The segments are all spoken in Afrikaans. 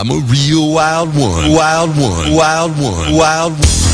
I'm a real wild one. Wild one. Wild one. Wild one.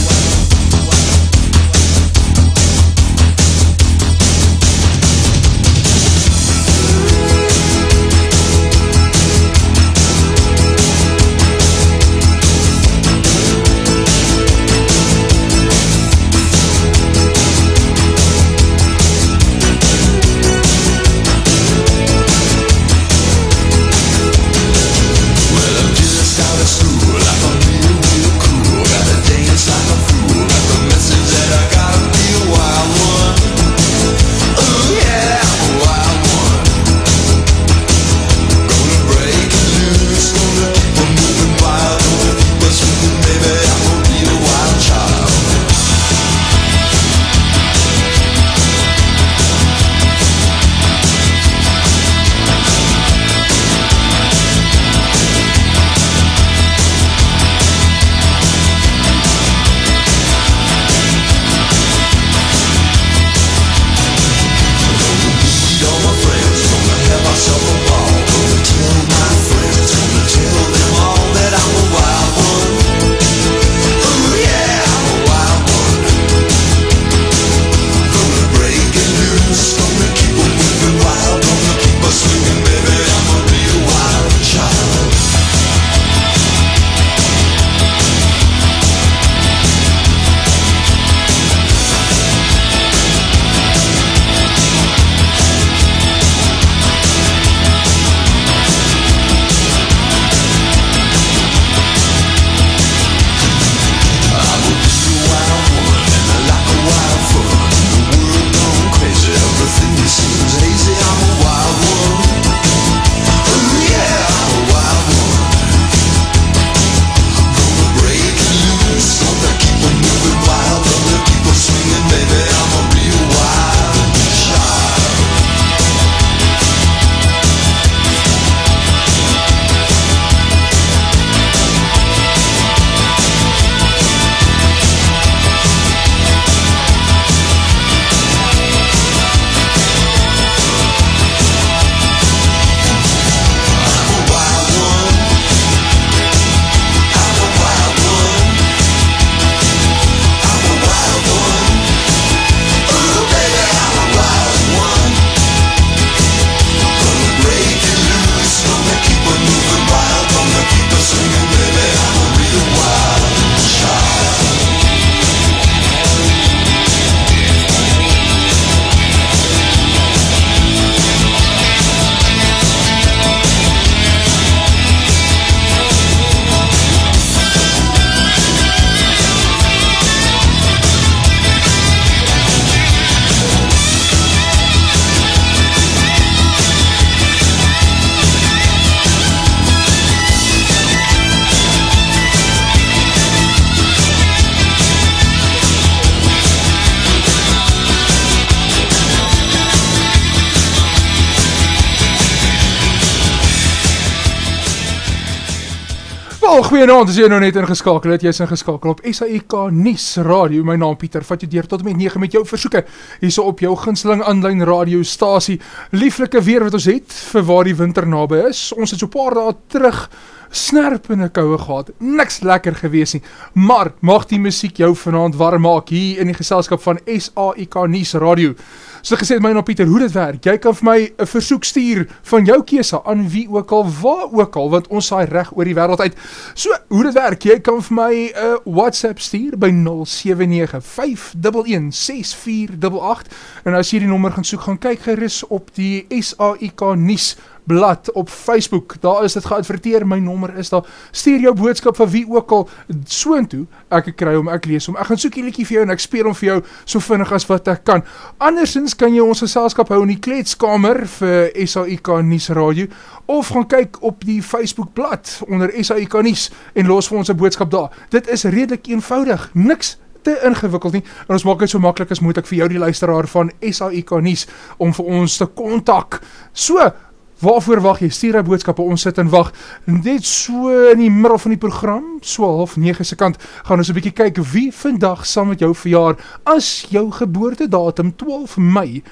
Goeienaand, as jy nou net ingeskakel het, jy's ingeskakel op SAK Nuus Radio. My naam Pieter, vat jou deur tot met 9 met jou versoeke hierso op jou gunsteling aanlyn radiostasie. Lieflike weer wat ons het vir waar die winter naby is. Ons het so paar dae terug snerp in 'n koue gehad. Niks lekker gewees nie. Maar mag die musiek jou vanaand warm maak hier in die geselskap van SAK Nuus Radio. So gesê my nou Pieter, hoe dit werk. Jy kan vir my 'n versoek stuur van jou keuse aan wie ook al, waar ook al, want ons saai reg oor die wêreld uit. So, hoe dit werk, jy kan vir my 'n uh, WhatsApp stuur by 0795116488 en as jy die nommer gaan soek, gaan kyk gerus op die SAIK nuus blad op Facebook. Daar is dit geadverteer, my nommer is daar. Stuur jou boodskap van wie ook al soontoe. Ek kry hom, ek lees hom. Ek gaan soek liedjie vir jou en ek speel hom vir jou so vinnig as wat ek kan. Andersins kan jy ons geselskap hou in die kletskamer vir SAIK nuus radio of gaan kyk op die Facebook blad onder SAIK nuus en los vir ons 'n boodskap daar. Dit is redelik eenvoudig. Niks te ingewikkeld nie. En ons maak dit so maklik as moet ek vir jou die luisteraar van SAIK nuus om vir ons te kontak. So, Waarvoor wag jy? Stuur jou boodskappe. Ons sit en wag. Net so in die middel van die program, so half 9 se kant, gaan ons 'n bietjie kyk wie vandag saam met jou verjaar. As jou geboortedatum 12 Mei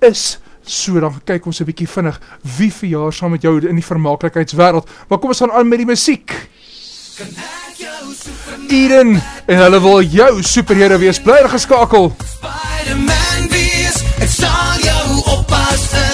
is, so dan kyk ons 'n bietjie vinnig wie verjaar saam met jou in die vermaaklikheidswêreld. Maar kom ons gaan aan met die musiek. Eden en hulle wil jou superhelde wees. Bly geskakel. Spider-Man wees. Ek sal jou oppas. In.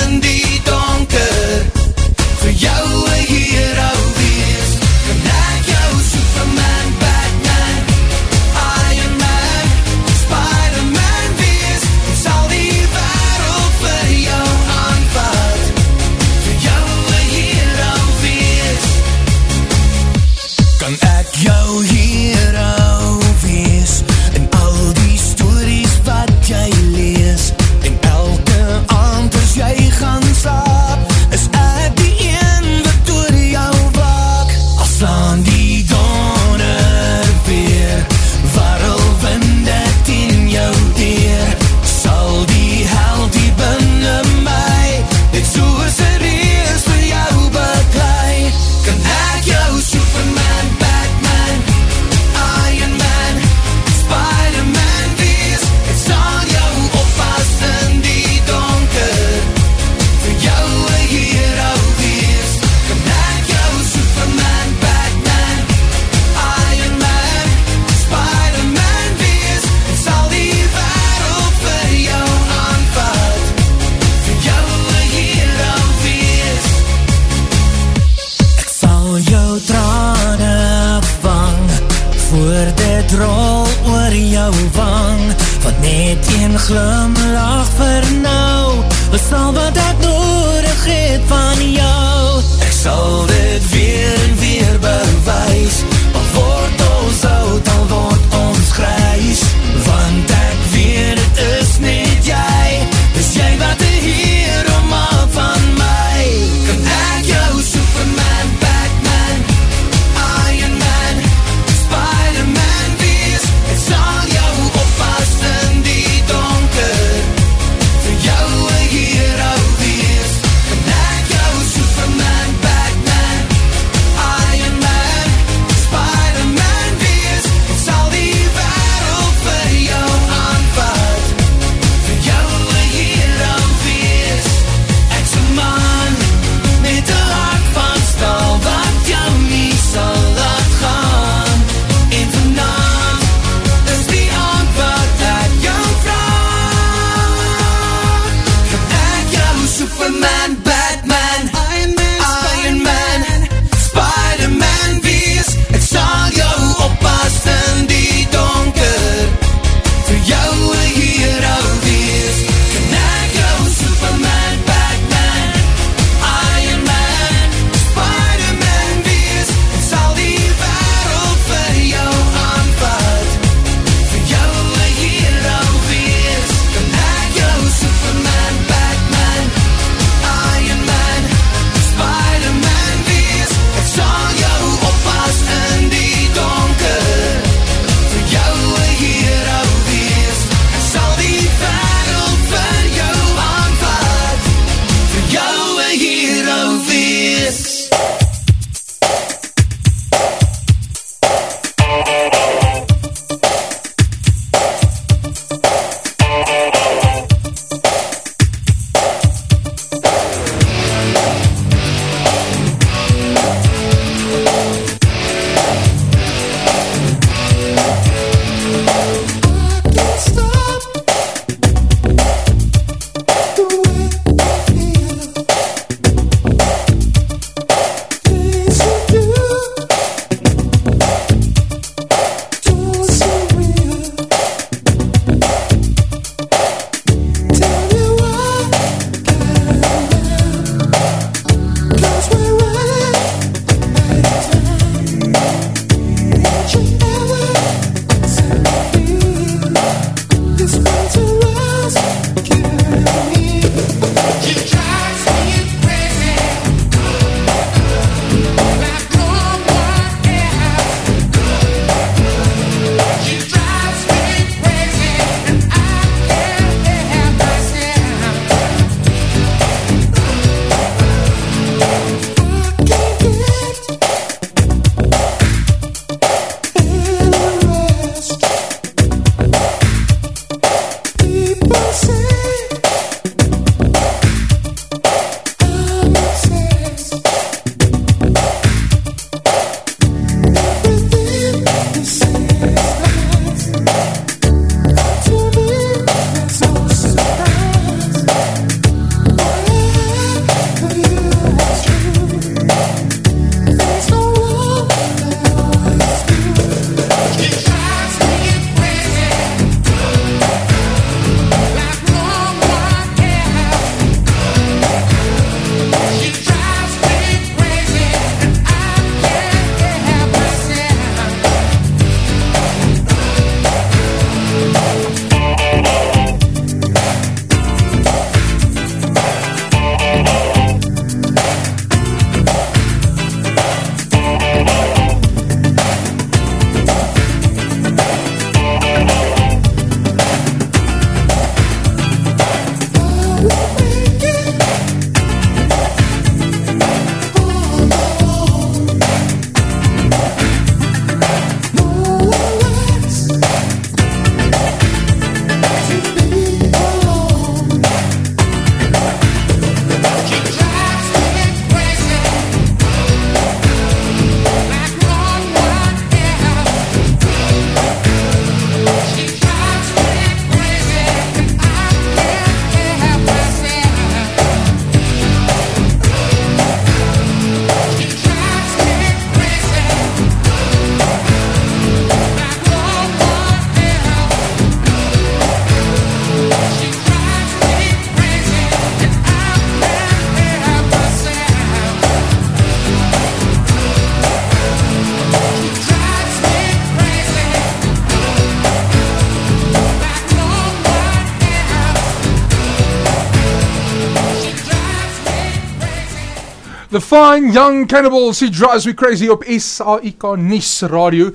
The Fine Young Cannibals, he drives me crazy op SAIK Nies Radio.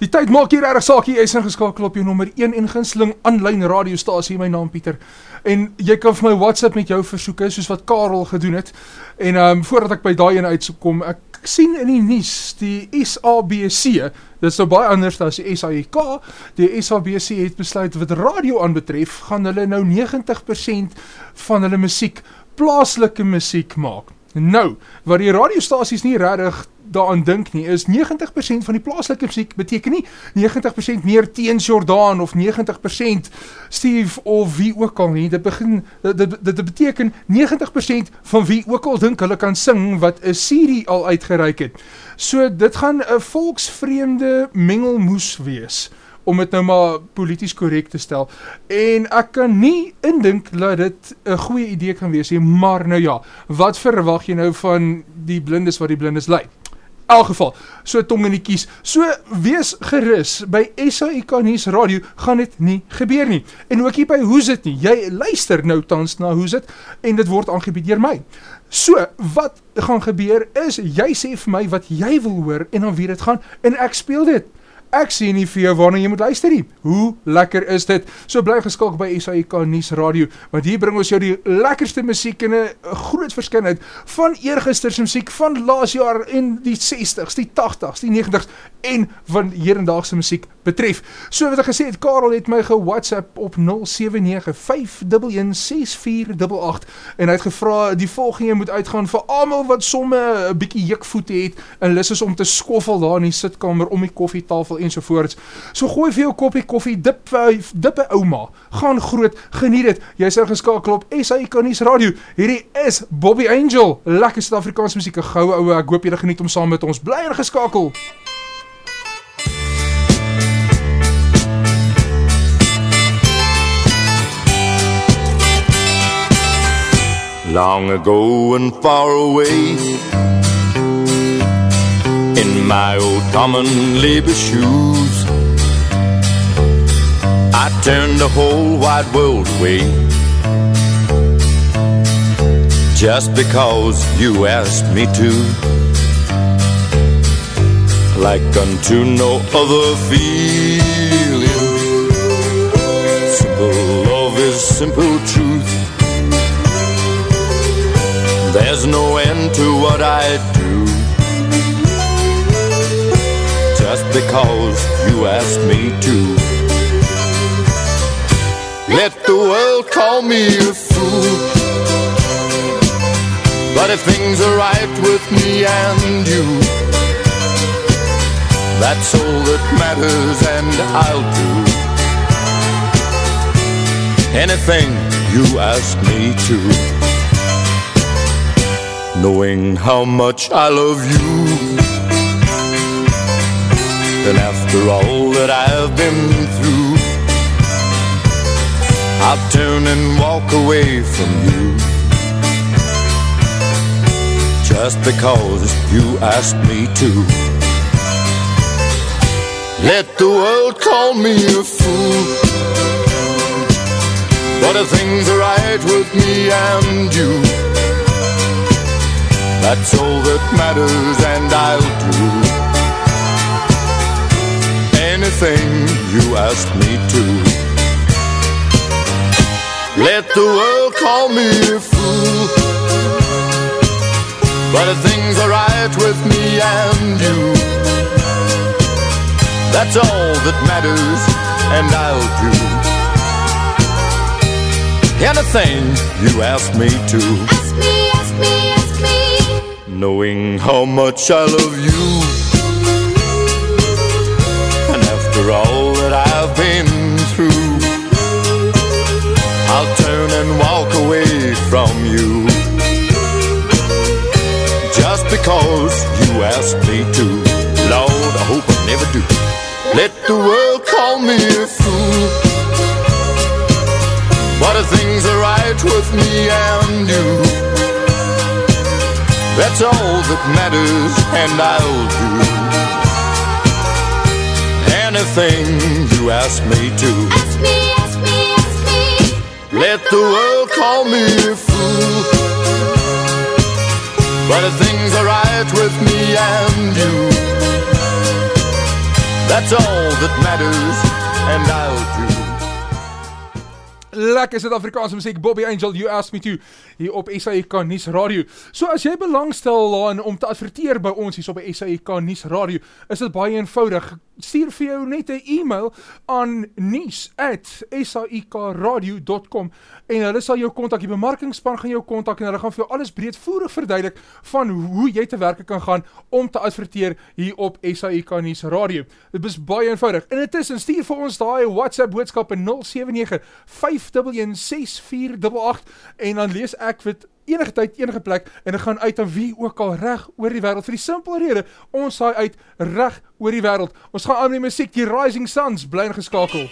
Die tyd maak hier erg saak, jy is ingeskakel op jou nommer 1 en ginsling aanlyn radiostasie, my naam Pieter. En jy kan vir my WhatsApp met jou versoeke, soos wat Karel gedoen het. En um, voordat ek by daai een uitkom, ek sien in die nies, die SABC, dit is nou baie anders as die SAIK, die SABC het besluit wat radio aanbetref, gaan hulle nou 90% van hulle muziek, plaaslike muziek maak. Nou, wat die radiostasies nie rarig daaraan dink nie, is 90% van die plaaslike muziek beteken nie 90% meer teens Jordaan of 90% Steve of wie ook al nie. Dit begin dit, dit, dit beteken 90% van wie ook al dink hulle kan sing wat 'n Siri al uitgereik het. So dit gaan 'n volksvreemde mengelmoes wees om dit nou maar polities korrek te stel. En ek kan nie indink dat dit 'n goeie idee kan wees nie, maar nou ja, wat verwag jy nou van die blindes wat die blindes lei? elk geval, so tong in die kies, so wees gerus, by SAIK Nies Radio gaan dit nie gebeur nie, en ook hier by Hoes het nie, jy luister nou tans na Hoes het, en dit word aangebied dier my, so, wat gaan gebeur is, jy sê vir my wat jy wil hoor, en dan wie dit gaan, en ek speel dit, Ek sê nie vir jou waarna jy moet luister nie. Hoe lekker is dit? So bly geskalk by SAK Nuus Radio, want hier bring ons jou die lekkerste musiek en 'n groot verskeidenheid van eergister se musiek van laas jaar en die 60s, die 80s, die 90s en van hedendaagse musiek betref. So wat ek gesê het, Karel het my ge-WhatsApp op 0795116488 en hy het gevra die volgende moet uitgaan vir almal wat somme 'n bietjie jukvoete het en lus is om te skoffel daar in die sitkamer om die koffietafel ensovoorts. So gooi vir jou koppie koffie, dip dip 'n ouma. Gaan groot, geniet dit. Jy's ingeskakel op SAK nuus radio. Hierdie is Bobby Angel, lekker Suid-Afrikaanse musiek, 'n goue oue. Ek hoop julle geniet om saam met ons bly ingeskakel. Long ago and far away my old common labor shoes. I turned the whole wide world away just because you asked me to. Like unto no other feeling. Simple love is simple truth. There's no end to what I do just because you asked me to. Let the world call me a fool. But if things are right with me and you, that's all that matters, and I'll do anything you ask me to. Knowing how much I love you. And after all that I've been through, I'll turn and walk away from you. Just because you asked me to. Let the world call me a fool. But if things are right with me and you, that's all that matters, and I'll do anything you ask me to. Let the world call me a fool. But if things are right with me and you, that's all that matters, and I'll do anything you ask me to. Ask me, ask me, ask me. Knowing how much I love you. After all that I've been through. I'll turn and walk away from you. Just because you asked me to. Lord, I hope I never do. Let the world call me a fool. But if things are right with me and you, that's all that matters, and I'll do everything you ask me to. Ask me, ask me, ask me. Let the world call me a fool. But if things are right with me and you, that's all that matters, and I'll. lekker Suid-Afrikaanse musiek Bobby Angel You Asked Me To hier op SAK nuus radio. So as jy belangstel daarin om te adverteer by ons hier op SAK nuus radio, is dit baie eenvoudig. Stuur vir jou net 'n e-mail aan nuus@sakradio.com en hulle sal jou kontak, die bemarkingspan gaan jou kontak en hulle gaan vir jou alles breedvoerig verduidelik van hoe jy te werk kan gaan om te adverteer hier op SAIK nuus radio. Dit is baie eenvoudig. En intussen stuur vir ons daai WhatsApp boodskappe 079 5166488 en dan lees ek dit enige tyd, enige plek en dit gaan uit aan wie ook al reg oor die wêreld vir die simpel rede ons saai uit reg oor die wêreld. Ons gaan aan met musiek, die Rising Suns bly ingeskakel.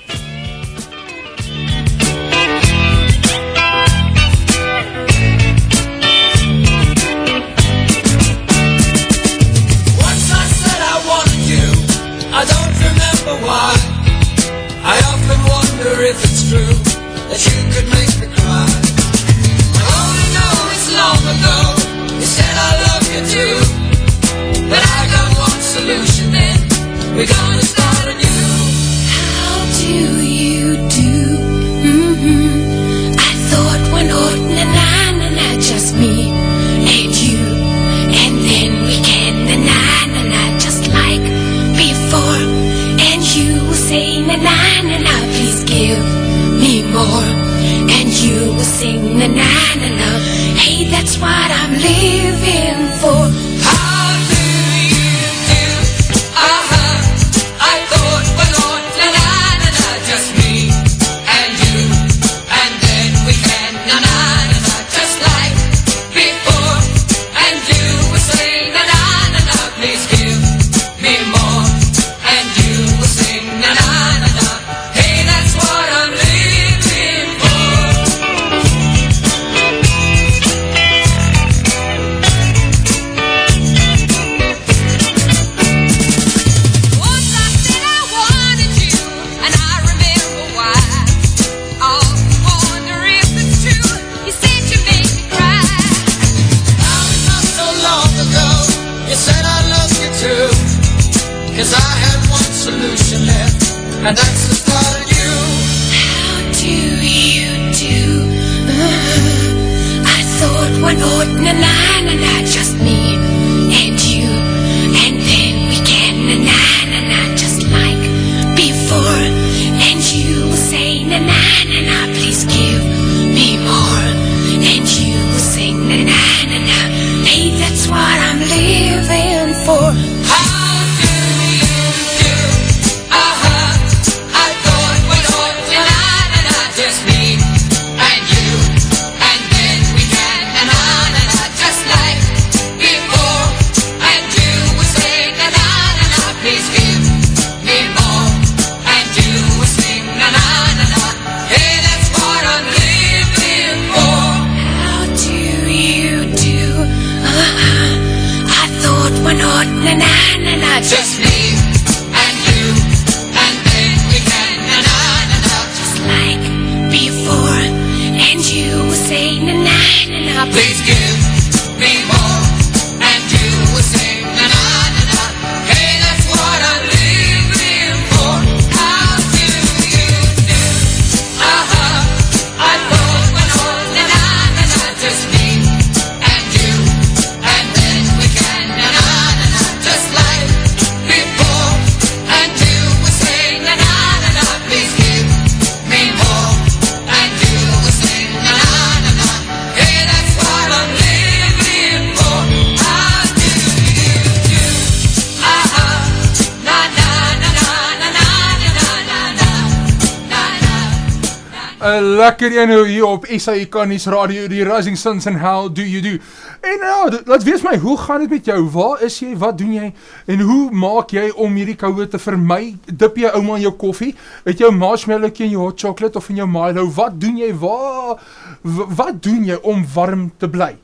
nou hier op SAK nuus radio die Rising Suns and How Do You Do. En nou, uh, laat weet my, hoe gaan dit met jou? Waar is jy? Wat doen jy? En hoe maak jy om hierdie koue te vermy? Dip jy ouma in jou koffie? Het jou marshmallowkie in jou hot chocolate of in jou Milo? Wat doen jy? Waar wat doen jy om warm te bly?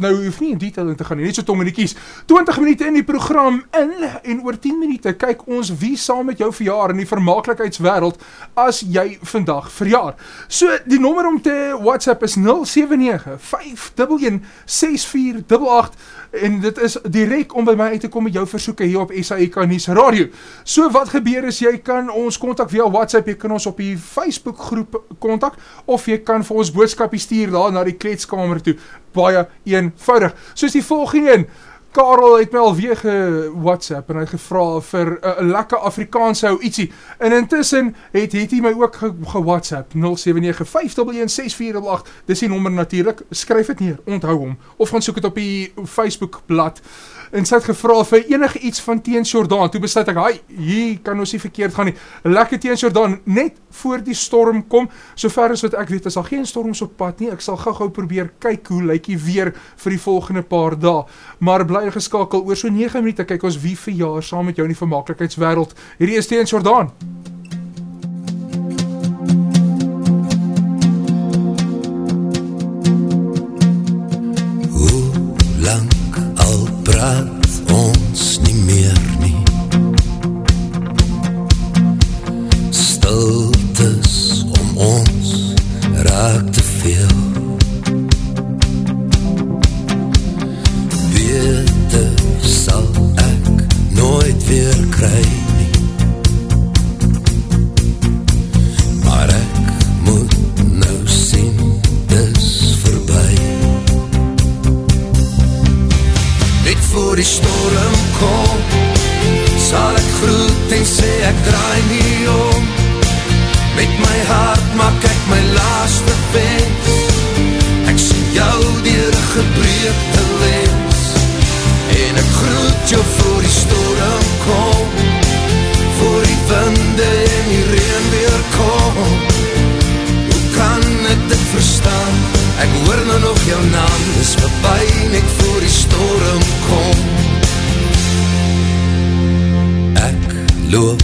Nou hoef nie in detail in te gaan nie, net so tong in die kies. 20 minute in die program in en oor 10 minute kyk ons wie saam met jou verjaar in die vermaaklikheidswêreld as jy vandag verjaar. So die nommer om te WhatsApp is 079 511 6488 en dit is direk om by my uit te kom met jou versoeke hier op SAK nuus radio. So wat gebeur is jy kan ons kontak via WhatsApp, jy kan ons op die Facebook groep kontak of jy kan vir ons boodskapie stuur daar na die kletskamer toe. Baie eenvoudig. Soos die volgende een Karel het my alweer ge WhatsApp en hy gevra vir 'n uh, lekker Afrikaanse ou ietsie. En intussen het het hy my ook ge, ge WhatsApp 0795116488. Dis die nommer natuurlik. Skryf dit neer, onthou hom of gaan soek dit op die Facebook bladsy. En sy het gevra vir enige iets van teen Jordan. Toe besluit ek, "Haai, hier kan ons nie verkeerd gaan nie. Lekker teen Jordan net voor die storm kom. Sover as wat ek weet, is daar geen storms op pad nie. Ek sal gou-gou probeer kyk hoe lyk die weer vir die volgende paar dae. Maar bly geskakel oor so 9 minute kyk ons wie verjaar saam met jou in die vermaaklikheidswêreld. Hierdie is teen Jordan. lank al praat ons nie meer nie. Stiltes om ons raak te veel. Wete sal ek nooit weer kry voor die storm kom Sal ek groet en sê ek draai nie om. Met my hart maak ek my laaste wens. Ek sien jou dier gebreekte lens. En ek groet jou voor die storm kom Voor die winde en die reen weer kom. Hoe kan ek dit verstaan? Ek hoor nou nog jou naam, dis verby net voor die storm kom. Ek loop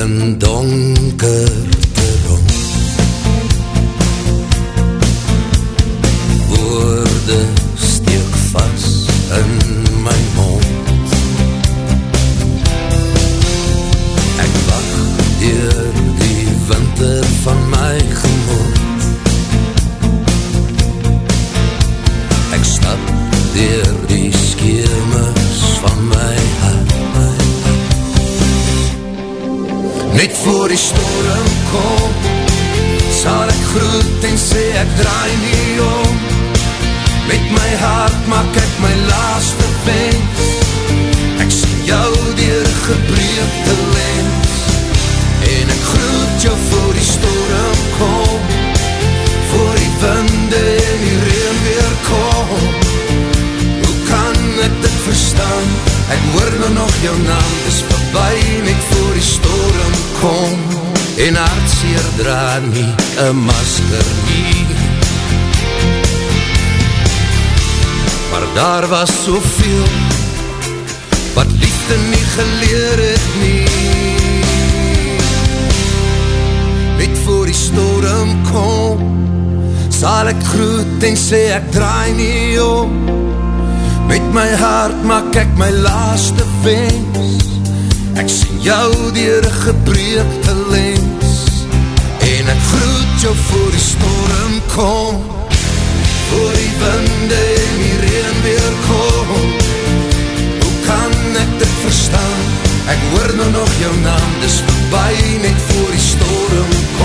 in donker hart maak ek my laaste wens. Ek sien jou dier een gebreekte lens. En ek groet jou voor die storm kom. Voor die winde en die reen weer kom. Hoe kan ek dit verstaan? Ek hoor nou nog jou naam Dis verby net voor die storm kom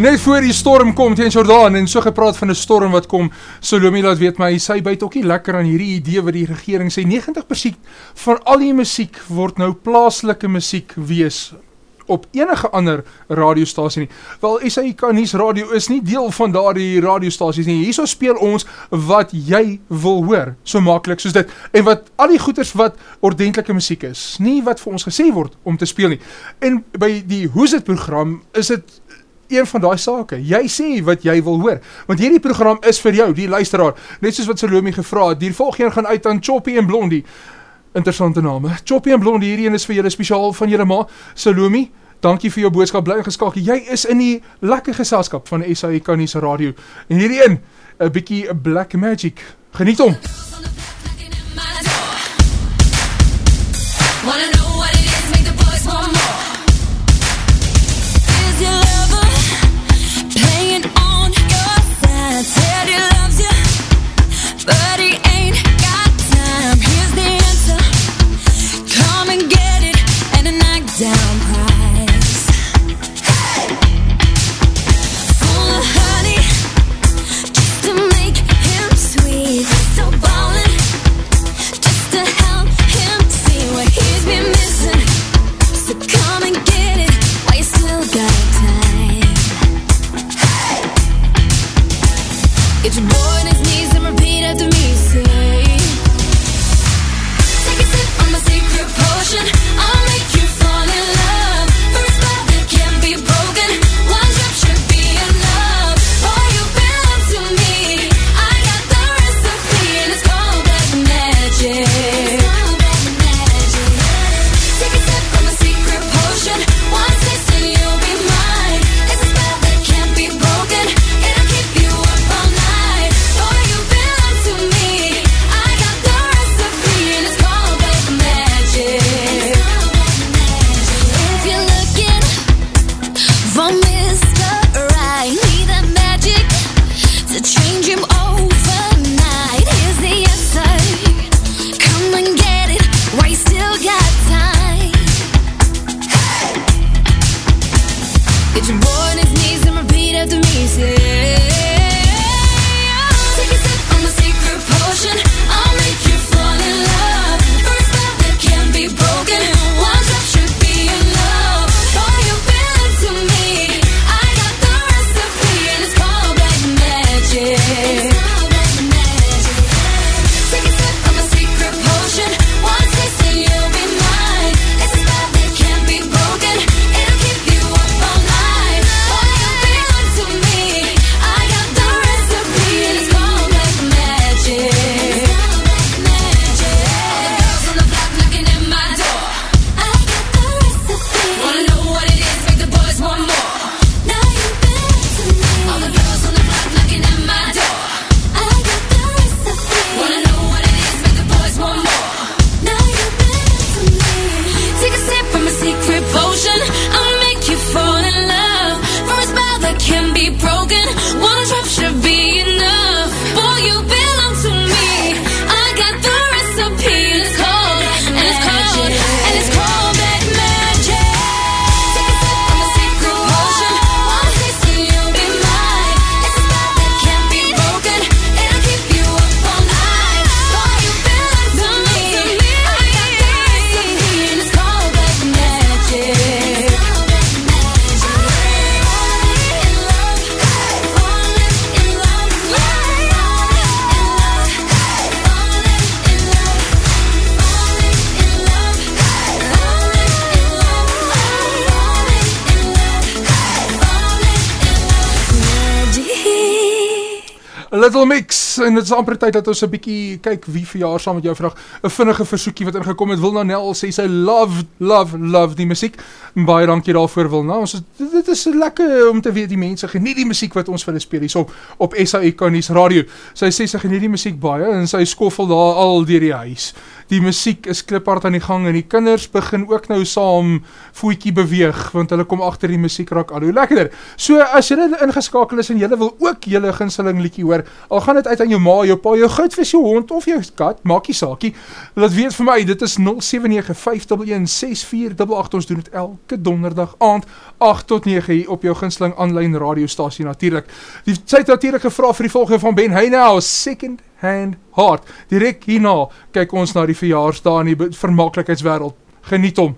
Net voor die storm kom teen Jordan en so gepraat van 'n storm wat kom, Salome laat weet my sy byt ook nie lekker aan hierdie idee wat die regering sê 90% van al die musiek word nou plaaslike musiek wees op enige ander radiostasie nie. Wel SAK nuus radio is nie deel van daardie radiostasies nie. Hierso speel ons wat jy wil hoor, so maklik soos dit. En wat al die goeters wat ordentlike musiek is, nie wat vir ons gesê word om te speel nie. En by die Hoes dit program is dit een van daai sake. Jy sê wat jy wil hoor. Want hierdie program is vir jou, die luisteraar. Net soos wat Salome gevra het. Die volgende gaan uit aan Choppy en Blondie. Interessante name. Choppy en Blondie hierdie een is vir julle spesiaal van julle ma, Salome. Dankie vir jou boodskap. Bly ingeskakel. Jy is in die lekker geselskap van SAIK nuus radio. En hierdie een, 'n bietjie Black Magic. Geniet hom. Wanna know but en dit is amper tyd dat ons 'n bietjie kyk wie verjaar saam met jou vandag. 'n Vinnige versoekie wat ingekom het. Wilna Nel sê sy love love love die musiek. Baie dankie daarvoor Wilna. Ons is, dit is lekker om te weet die mense geniet die musiek wat ons vir hulle speel hierso op SAIK nuus radio. Sy sê sy geniet die musiek baie en sy skoffel daar al deur die huis. Die musiek is kliphard aan die gang en die kinders begin ook nou saam voetjie beweeg want hulle kom agter die musiek raak al hoe lekkerder. So as jy ingeskakel is en jy wil ook julle gunsteling liedjie hoor, al gaan dit uit aan jou ma, jou pa, jou goudvis, jou hond of jou kat, maakie saakie. Laat weet vir my, dit is 0795116488. Ons doen dit elke donderdag aand 8 tot 9 hier op jou gunsteling aanlyn radiostasie natuurlik. Die tyd natuurlik gevra vir die volgende van Ben Heynau, Second Hand Heart. Direk hierna kyk ons na die verjaarsdae in die vermaaklikheidswêreld. Geniet hom.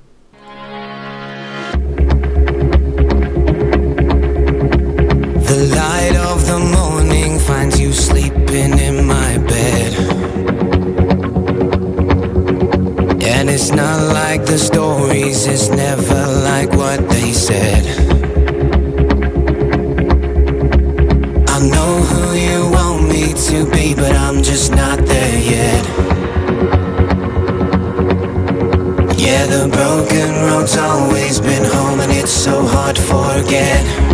The light of the morning finds you sleeping in my bed. And it's not like the stories, it's never like what they said. just not there yet. Yeah, the broken road's always been home and it's so hard to forget.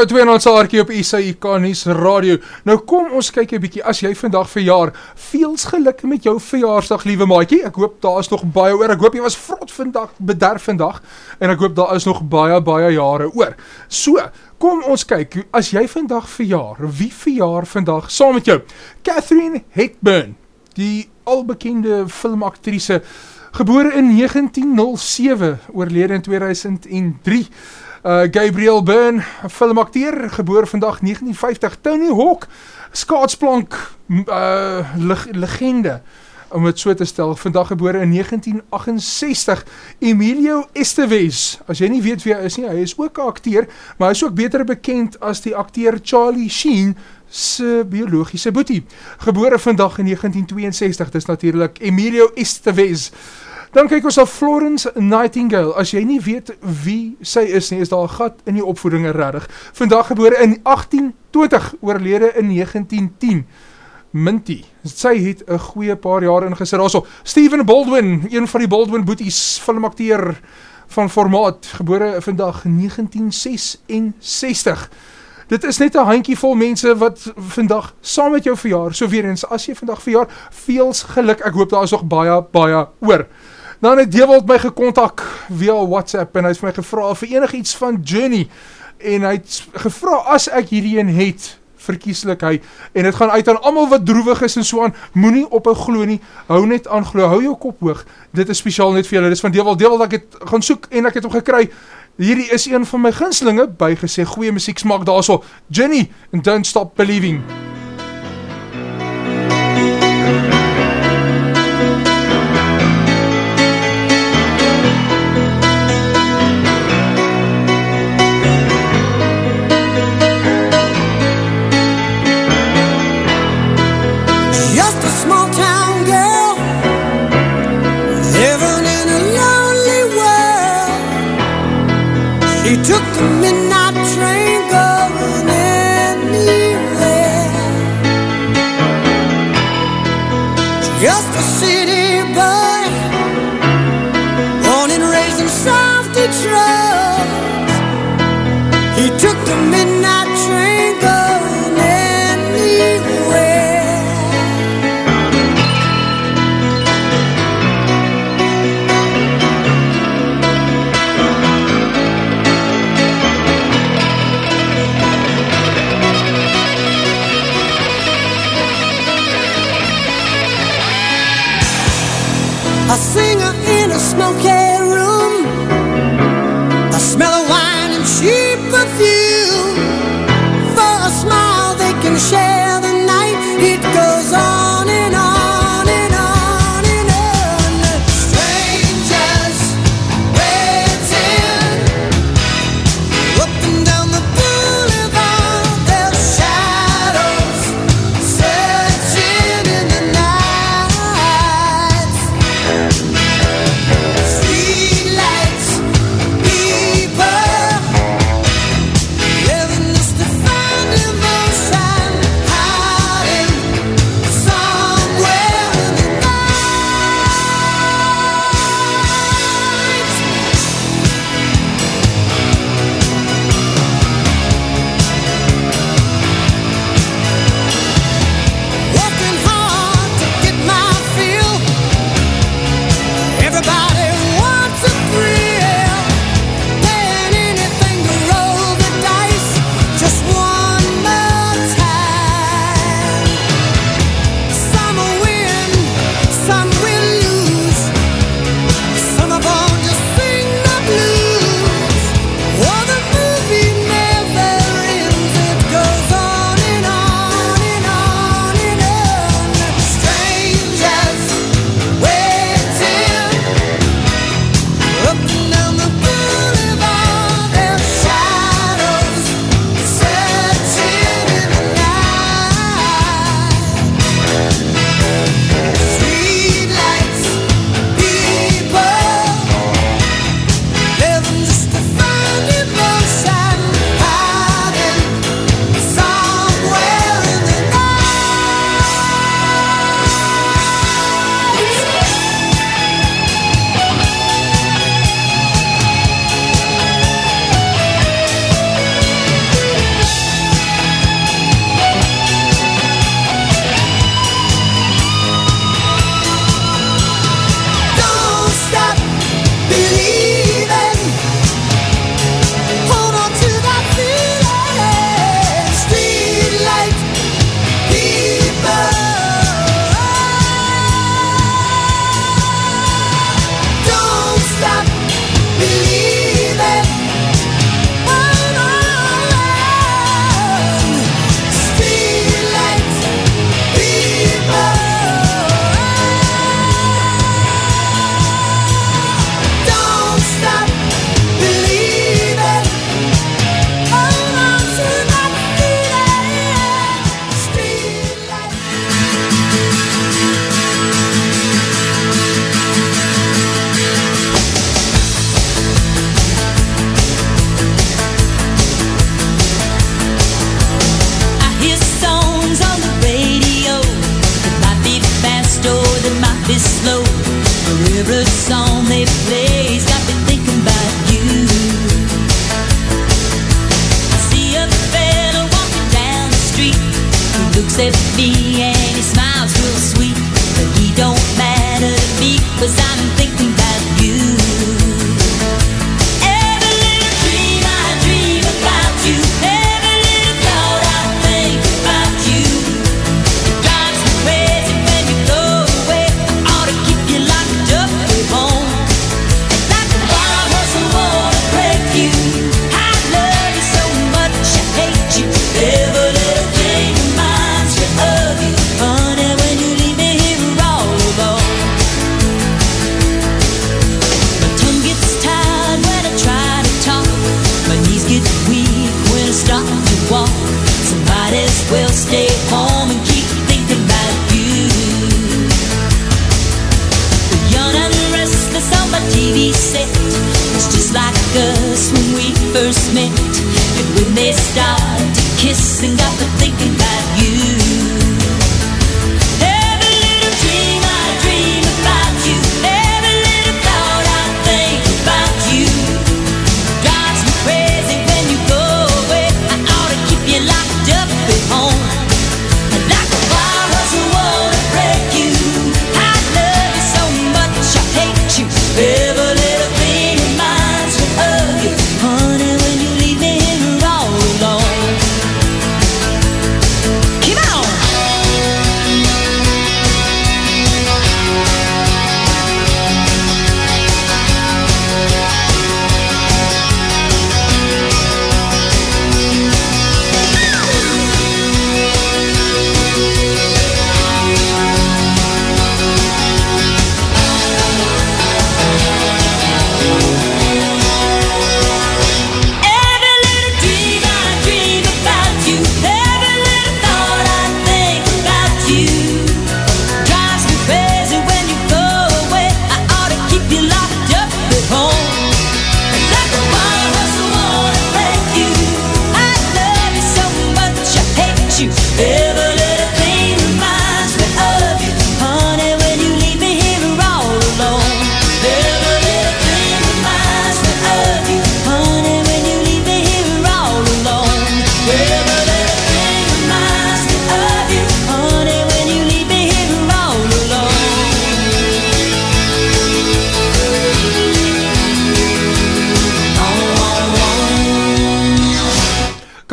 So, twee ons aartjie op ISAIK nuus radio. Nou kom ons kyk 'n bietjie as jy vandag verjaar. Veels geluk met jou verjaarsdag, liewe maatjie. Ek hoop daar is nog baie oor. Ek hoop jy was vrot vandag, bederf vandag en ek hoop daar is nog baie baie jare oor. So, kom ons kyk. As jy vandag verjaar, wie verjaar vandag saam met jou? Catherine Hepburn, die albekende filmaktrise gebore in 1907, oorlede in 2003. Uh, Gabriel Byrne, filmakteur, geboore vandag 1950. Tony Hawk, skaatsplank uh, leg legende, om het so te stel, vandag gebore in 1968. Emilio Estevez, as jy nie weet wie hy is nie, hy is ook 'n akteur, maar hy is ook beter bekend as die akteur Charlie Sheen se biologiese boetie. Gebore vandag in 1962, dis natuurlik Emilio Estevez. Dan kyk ons na Florence Nightingale. As jy nie weet wie sy is nie, is daar 'n gat in die opvoeding regtig. Vandag gebore in 1820, oorlede in 1910. Minty. Sy het 'n goeie paar jaar ingesit daarso. Stephen Baldwin, een van die Baldwin boeties, filmakteur van formaat, gebore vandag 1966. Dit is net 'n handjie vol mense wat vandag saam met jou verjaar. So weer eens, as jy vandag verjaar, veels geluk. Ek hoop daar is nog baie baie oor. Dan het Dewald my gekontak via WhatsApp en hy het vir my gevra vir enigiets van Journey en hy het gevra as ek hierdie een het verkieslik hy. En dit gaan uit aan almal wat droewig is en so aan. Moenie op 'n glo nie. Hou net aan glo. Hou jou kop hoog. Dit is spesiaal net vir julle. Dis van Dewald. Dewald ek het gaan soek en ek het hom gekry. Hierdie is een van my gunstelinge bygesê. Goeie musiek smaak daarso. Jenny and don't stop believing took the A singer in a smoky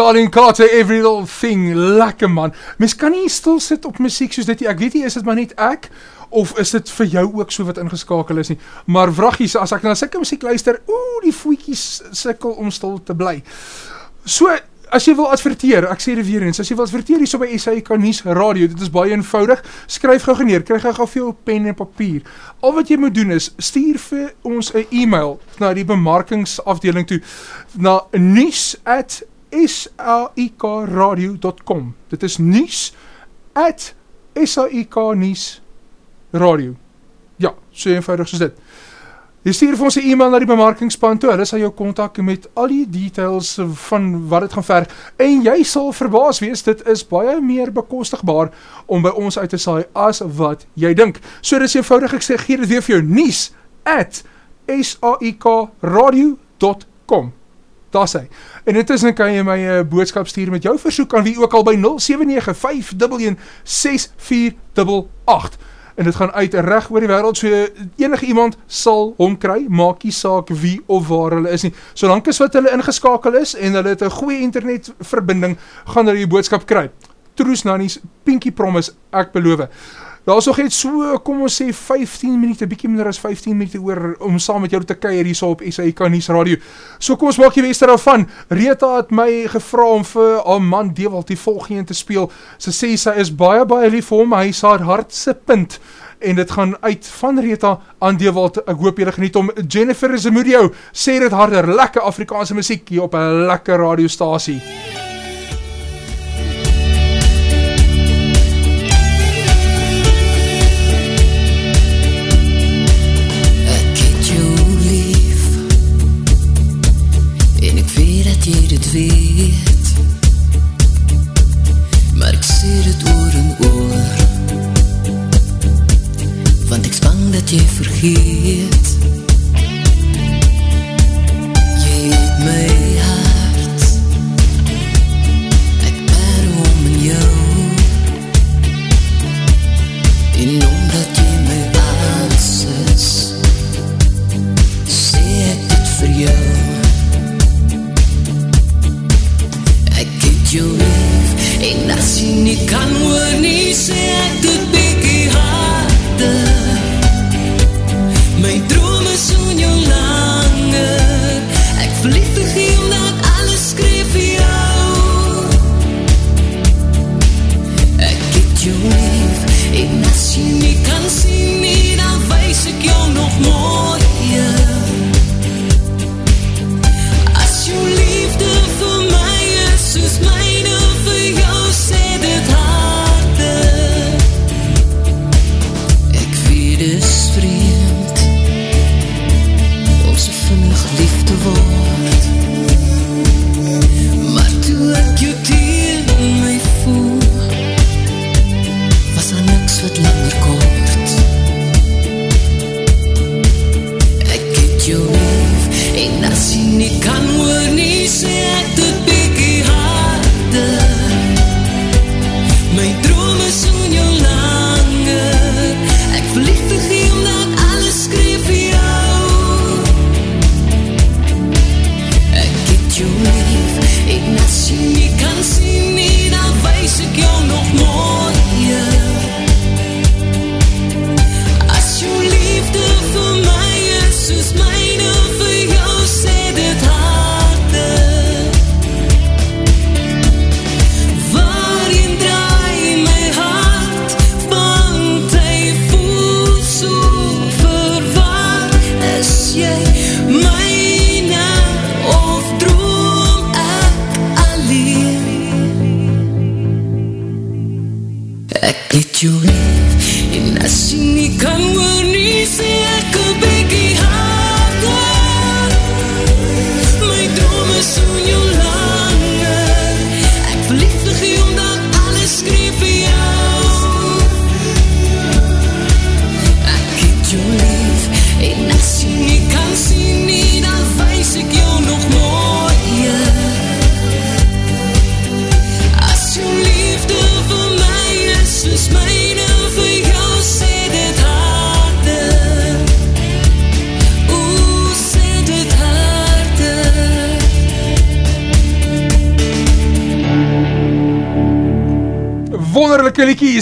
Colin Carter, Every Little Thing, lekker man. Mens kan nie stil sit op muziek soos dit nie. Ek weet nie, is dit maar net ek, of is dit vir jou ook so wat ingeskakel is nie. Maar vragies, as ek na sikke muziek luister, oeh, die voetjies sikkel om stil te bly. So, as jy wil adverteer, ek sê dit weer eens, as jy wil adverteer hier so by SAIK Nuus Radio, dit is baie eenvoudig, skryf gou geneer, kry gou gou vir jou pen en papier. Al wat jy moet doen is, stuur vir ons 'n e-mail na die bemarkingsafdeling toe, na nuus saikradio.com Dit is nuus at saiknuus radio. Ja, so eenvoudig soos dit. Jy stuur vir ons 'n e-mail na die bemarkingsspan toe. Hulle sal jou kontak met al die details van wat dit gaan verg en jy sal verbaas wees, dit is baie meer bekostigbaar om by ons uit te saai as wat jy dink. So dis eenvoudig ek sê gee dit weer vir jou nuus saikradio.com Daar's hy. En intussen kan jy my 'n uh, boodskap stuur met jou versoek aan wie ook al by 0795116488. En dit gaan uit reg oor die wêreld, so enige iemand sal hom kry, maak nie saak wie of waar hulle is nie. Solank as wat hulle ingeskakel is en hulle het 'n goeie internetverbinding, gaan hulle die boodskap kry. Troos Nannies, Pinky Promise, ek beloof. Daar is nog net so, kom ons sê 15 minute, bietjie minder as 15 minute oor om saam met jou te kuier hierso op SAK nuus radio. So kom ons maak die beste daarvan. Rita het my gevra om vir haar man Dewald die volgende te speel. Sy sê sy is baie baie lief vir hom, hy is haar hart se punt en dit gaan uit van Rita aan Dewald. Ek hoop julle geniet hom. Jennifer Zamudio sê dit harder, lekker Afrikaanse musiek hier op 'n lekker radiostasie.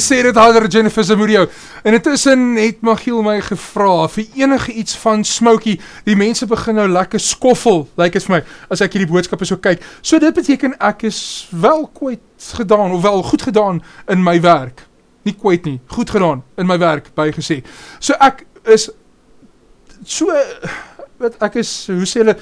Sê dit harder Jennifer Zamudio. En intussen het Magiel my gevra vir enige iets van Smokey. Die mense begin nou lekker skoffel, lyk like dit vir my, as ek hierdie boodskappe so kyk. So dit beteken ek is wel kwyt gedaan of wel goed gedaan in my werk. Nie kwyt nie, goed gedaan in my werk bygesê. So ek is so wat ek is, hoe sê hulle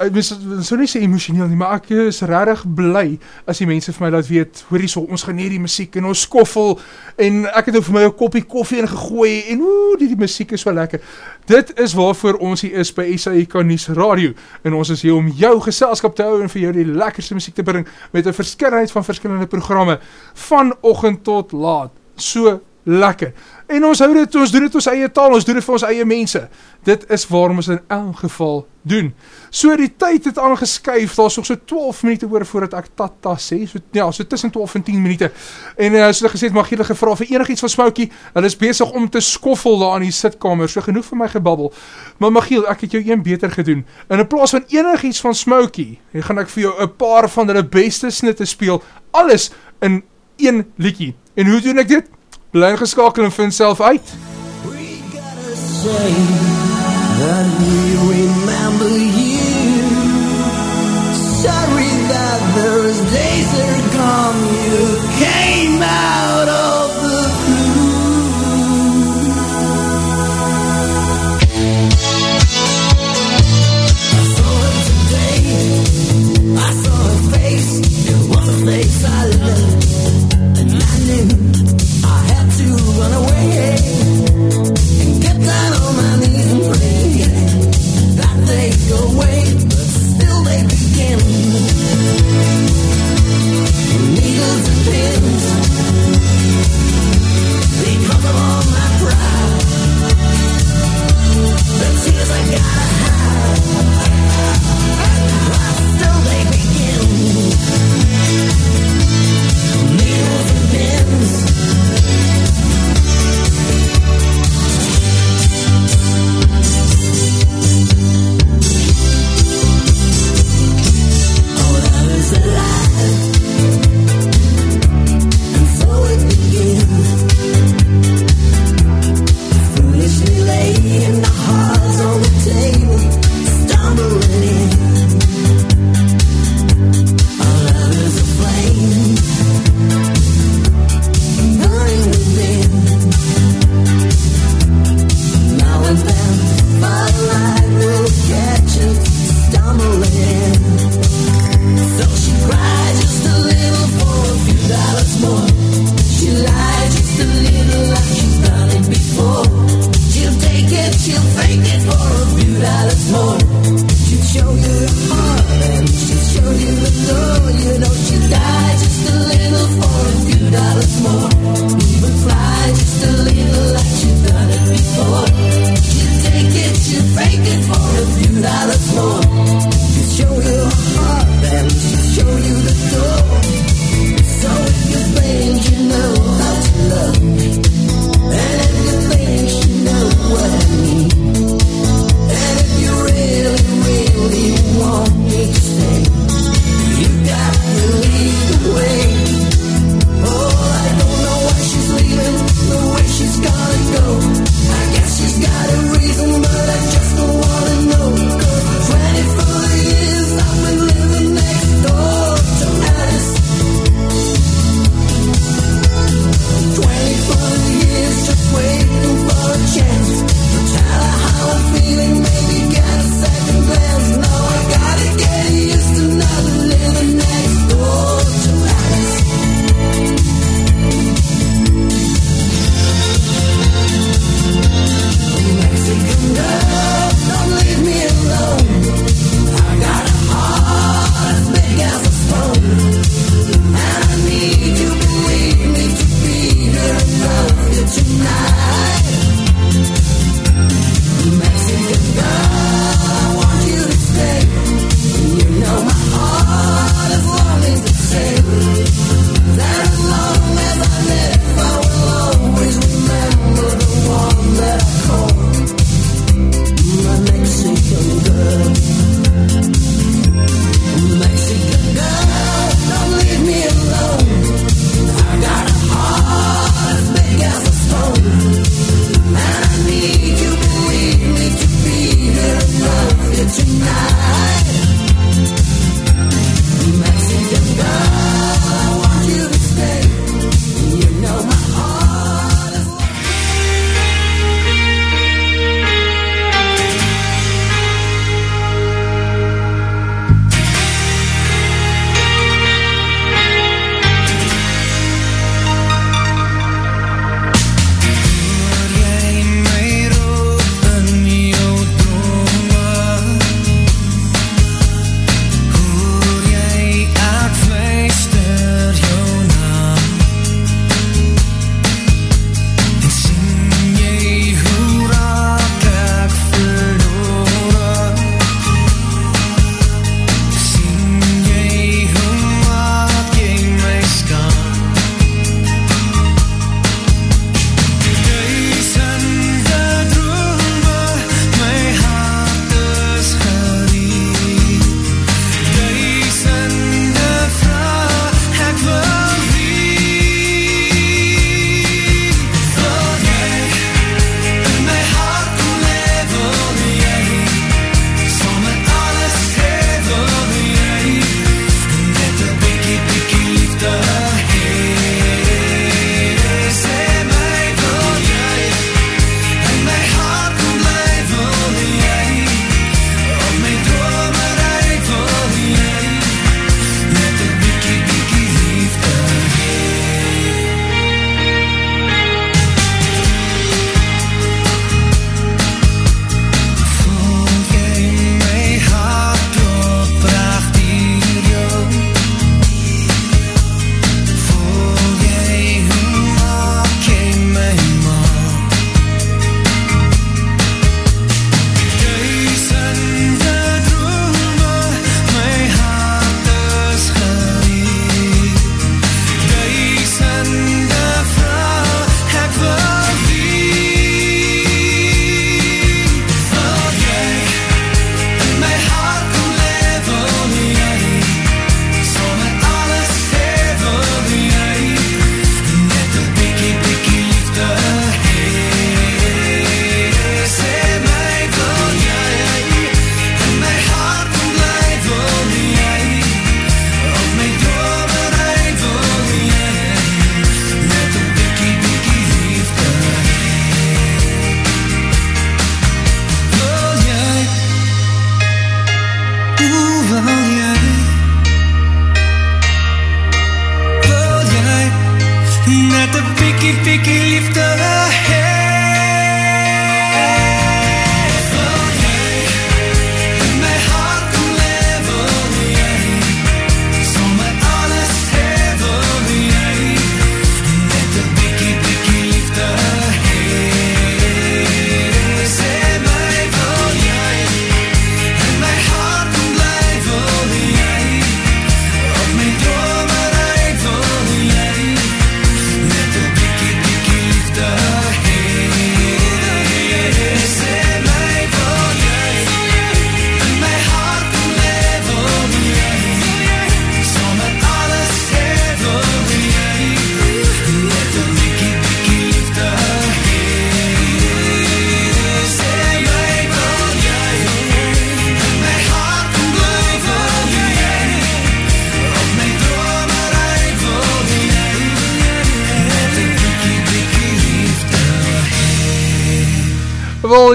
ek mens sou nie sê emosioneel nie, maar ek is regtig bly as die mense vir my laat weet, hoor hierso, ons geniet die musiek en ons skoffel en ek het ook vir my 'n koppie koffie ingegooi en ooh, die, die musiek is so lekker. Dit is waarvoor ons hier is by SAIK Nuus Radio en ons is hier om jou geselskap te hou en vir jou die lekkerste musiek te bring met 'n verskeidenheid van verskillende programme van oggend tot laat. So lekker. En ons hou dit, ons doen dit ons eie taal, ons doen dit vir ons eie mense. Dit is waarom ons in elk geval doen. So die tyd het aangeskuif, daar's nog so 12 minute oor voordat ek tata sê. So ja, so tussen 12 en 10 minute. En uh, so gesê het mag julle gevra vir enigiets van Smoukie. Hulle is besig om te skoffel daar in die sitkamer. So genoeg vir my gebabbel. Maar Magiel, ek het jou een beter gedoen. En in plaas van enigiets van Smoukie, gaan ek vir jou 'n paar van hulle beste snitte speel. Alles in een liedjie. En hoe doen ek dit? Bly ingeskakel en vind self uit. We gotta say that we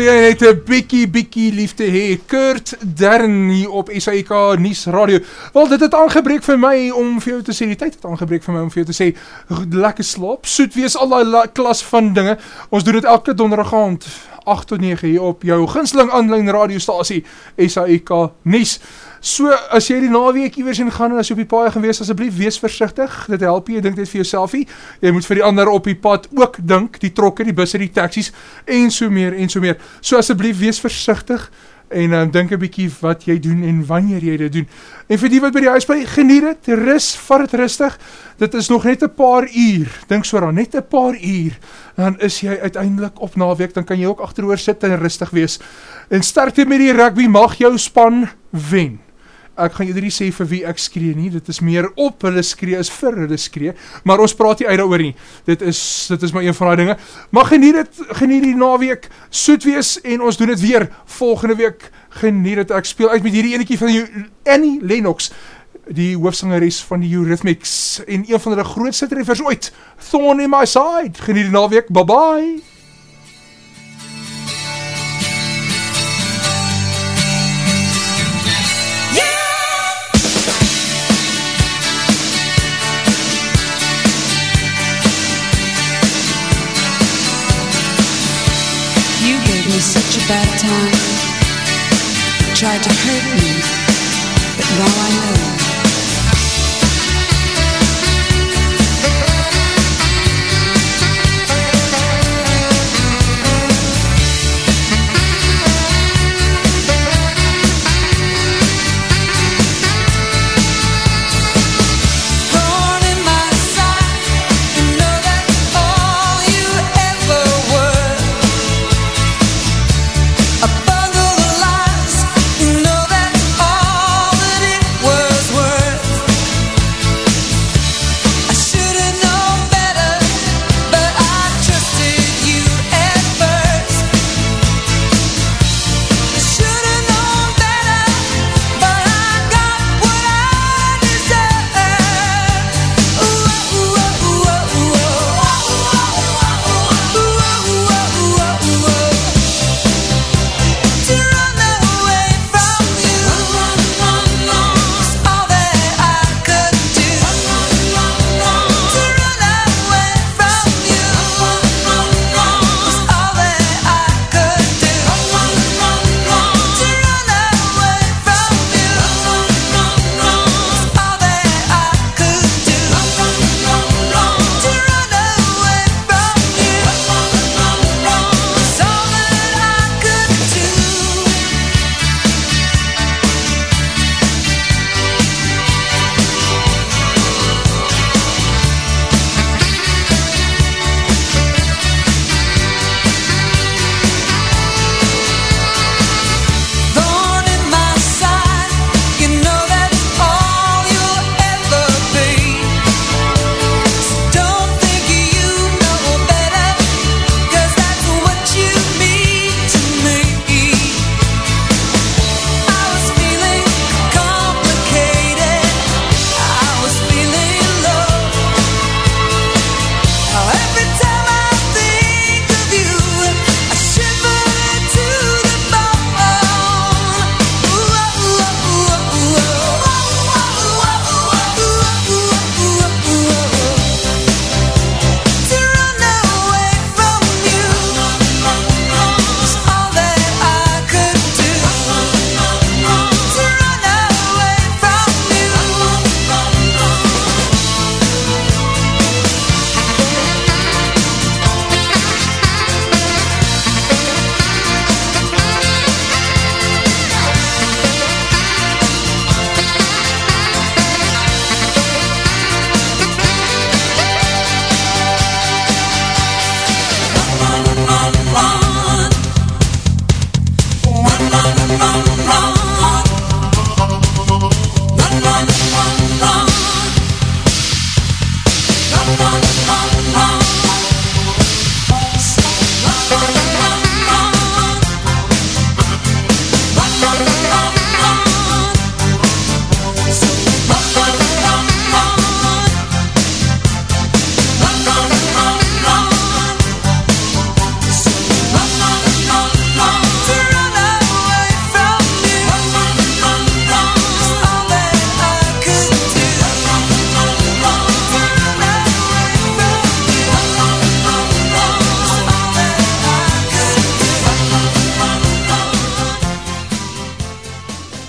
jy net 'n bietjie bietjie liefde hê. Kurt Dern hier op SAK nuus radio. Wel dit het aangebreek vir my om vir jou te sê die tyd het aangebreek vir my om vir jou te sê lekker slaap, soet wees al daai la- klas van dinge. Ons doen dit elke donderdag aand 8 tot 9 hier op jou gunsteling aanlyn radiostasie SAK nuus. So as jy die naweek iewers in gaan en as jy op die paai gaan wees, asseblief wees versigtig. Dit help jy, dink net vir jouselfie. Jy moet vir die ander op die pad ook dink, die trokke, die busse, die taksies en so meer en so meer. So asseblief wees versigtig en um, dink 'n bietjie wat jy doen en wanneer jy dit doen. En vir die wat by die huis bly, geniet dit, rus, vat dit rustig. Dit is nog net 'n paar uur. Dink so daaraan, net 'n paar uur. Dan is jy uiteindelik op naweek, dan kan jy ook agteroor sit en rustig wees. En sterkte met die rugby, mag jou span wen. Ek gaan julle nie sê vir wie ek skree nie. Dit is meer op hulle skree as vir hulle skree, maar ons praat nie uit daaroor nie. Dit is dit is maar een van daai dinge. Maar geniet dit, geniet die naweek. Soet wees en ons doen dit weer volgende week. Geniet dit. Ek speel uit met hierdie enetjie van Annie Lennox die hoofsangeres van die Eurythmics en een van hulle grootste treffers ooit, Thorn in my side. Geniet die naweek. Bye bye. Bad time. Tried to hurt me, but now I know